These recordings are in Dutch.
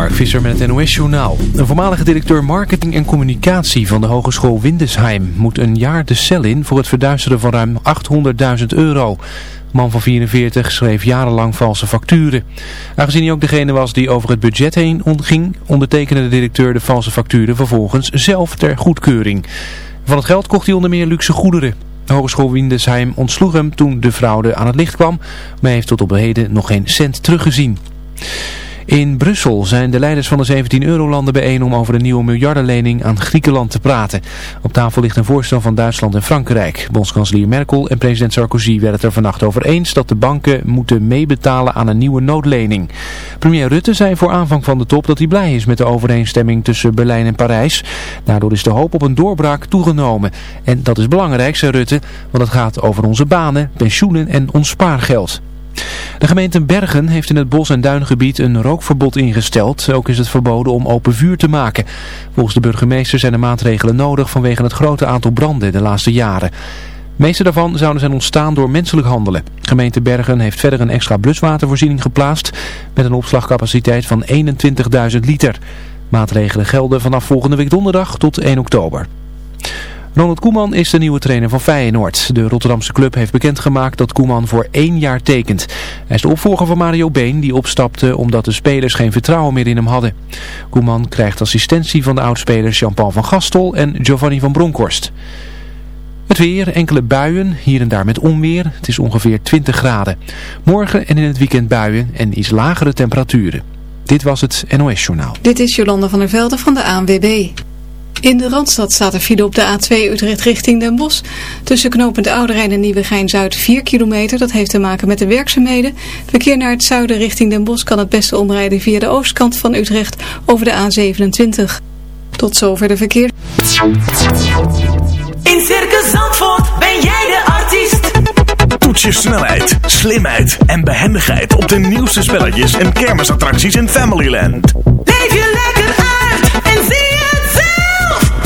Mark Visser met het NOS-journaal. Een voormalige directeur marketing en communicatie van de Hogeschool Windesheim moet een jaar de cel in voor het verduisteren van ruim 800.000 euro. Man van 44 schreef jarenlang valse facturen. Aangezien hij ook degene was die over het budget heen ging, ondertekende de directeur de valse facturen vervolgens zelf ter goedkeuring. Van het geld kocht hij onder meer luxe goederen. De Hogeschool Windesheim ontsloeg hem toen de fraude aan het licht kwam, maar heeft tot op heden nog geen cent teruggezien. In Brussel zijn de leiders van de 17 eurolanden bijeen om over de nieuwe miljardenlening aan Griekenland te praten. Op tafel ligt een voorstel van Duitsland en Frankrijk. Bondskanselier Merkel en president Sarkozy werden het er vannacht over eens dat de banken moeten meebetalen aan een nieuwe noodlening. Premier Rutte zei voor aanvang van de top dat hij blij is met de overeenstemming tussen Berlijn en Parijs. Daardoor is de hoop op een doorbraak toegenomen. En dat is belangrijk, zei Rutte, want het gaat over onze banen, pensioenen en ons spaargeld. De gemeente Bergen heeft in het bos- en duingebied een rookverbod ingesteld. Ook is het verboden om open vuur te maken. Volgens de burgemeester zijn de maatregelen nodig vanwege het grote aantal branden de laatste jaren. De meeste daarvan zouden zijn ontstaan door menselijk handelen. Gemeente Bergen heeft verder een extra bluswatervoorziening geplaatst met een opslagcapaciteit van 21.000 liter. Maatregelen gelden vanaf volgende week donderdag tot 1 oktober. Ronald Koeman is de nieuwe trainer van Feyenoord. De Rotterdamse club heeft bekendgemaakt dat Koeman voor één jaar tekent. Hij is de opvolger van Mario Been die opstapte omdat de spelers geen vertrouwen meer in hem hadden. Koeman krijgt assistentie van de oudspelers Jean-Paul van Gastel en Giovanni van Bronckhorst. Het weer, enkele buien, hier en daar met onweer. Het is ongeveer 20 graden. Morgen en in het weekend buien en iets lagere temperaturen. Dit was het NOS Journaal. Dit is Jolanda van der Velde van de ANWB. In de Randstad staat er file op de A2 Utrecht richting Den Bosch. Tussen knopend Ouderijn en Nieuwegein-Zuid 4 kilometer. Dat heeft te maken met de werkzaamheden. Verkeer naar het zuiden richting Den Bosch kan het beste omrijden via de oostkant van Utrecht over de A27. Tot zover de verkeer. In Circus Zandvoort ben jij de artiest. Toets je snelheid, slimheid en behendigheid op de nieuwste spelletjes en kermisattracties in Familyland. Leef je lekker uit en zie.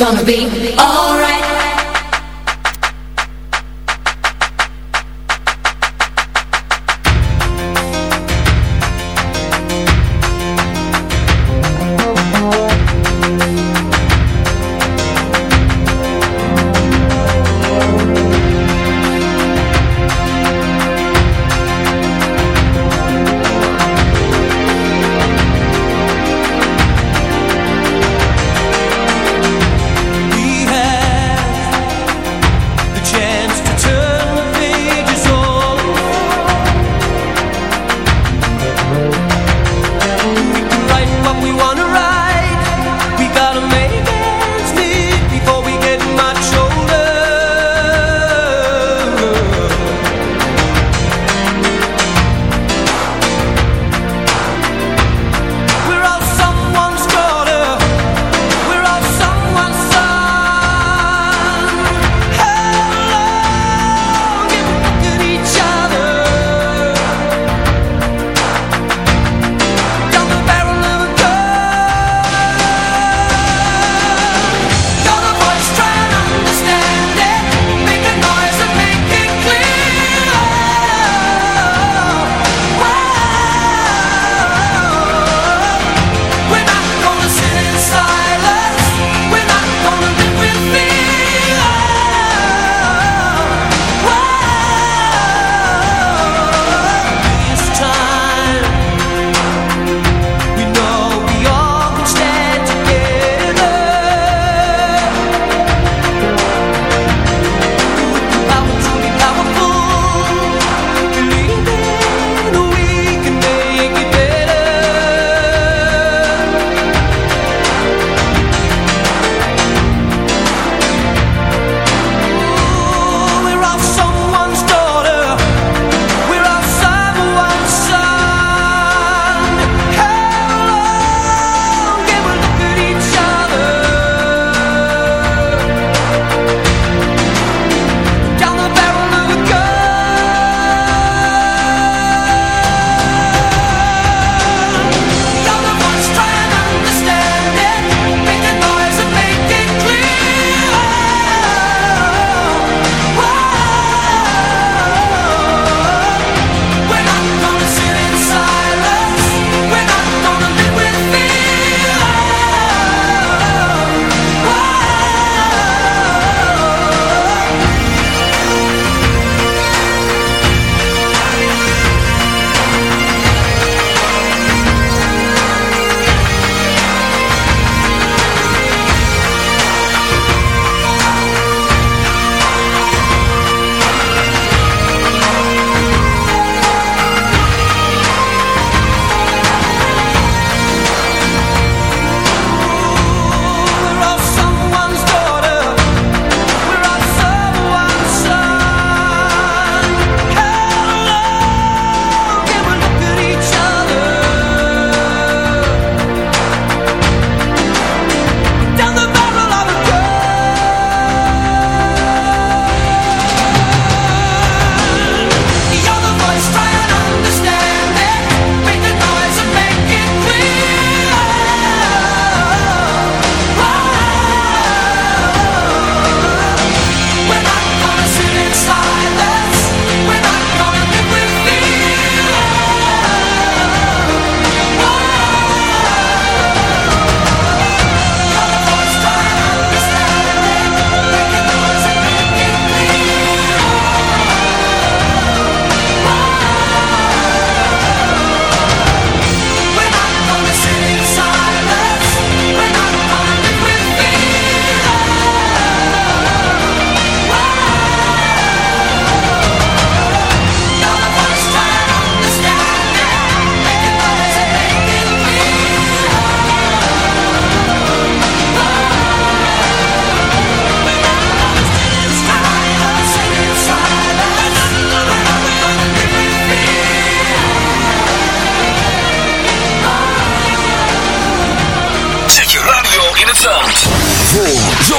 gonna be all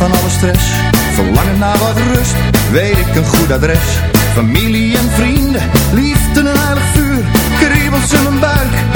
van alle stress. Verlangen naar wat rust, weet ik een goed adres. Familie en vrienden, liefde en aardig vuur. Kriebels in mijn buik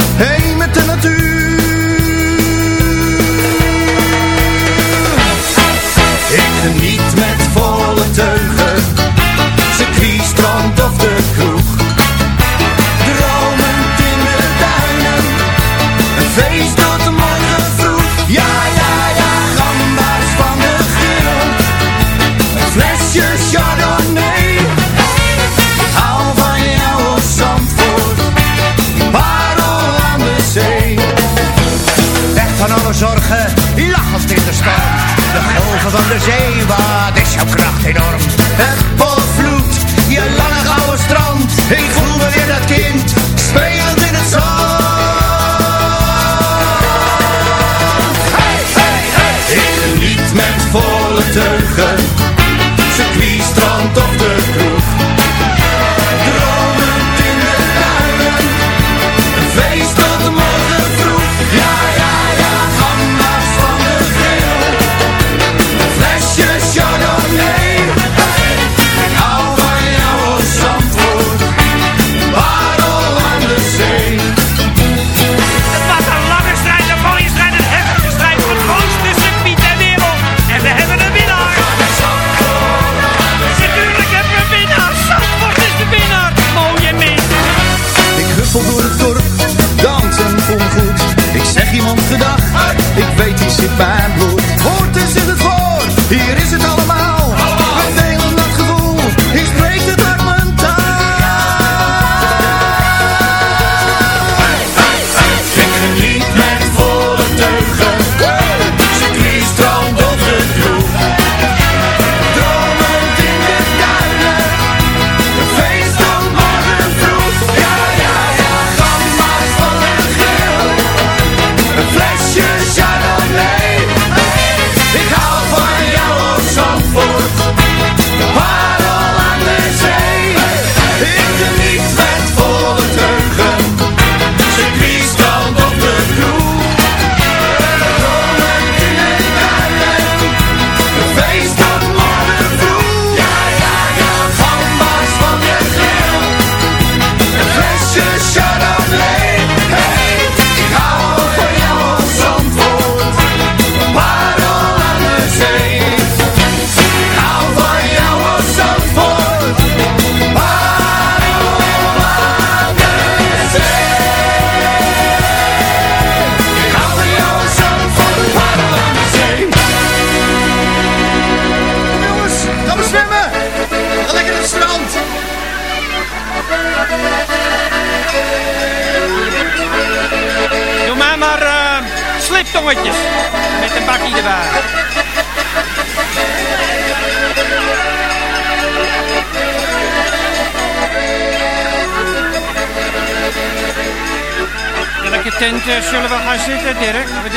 Dirk? Wat?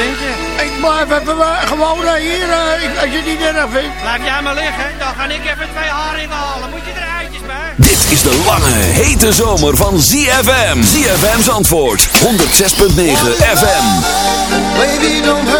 Ik blijf even eh, gewoon eh, hier, uh, als je het niet erg vindt. Laat jij maar liggen, dan ga ik even twee haringen halen. Moet je eruitjes bij? Dit is de lange, hete zomer van ZFM. ZFM's antwoord, 106.9 FM. Baby, don't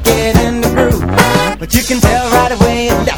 get in the groove. But you can tell right away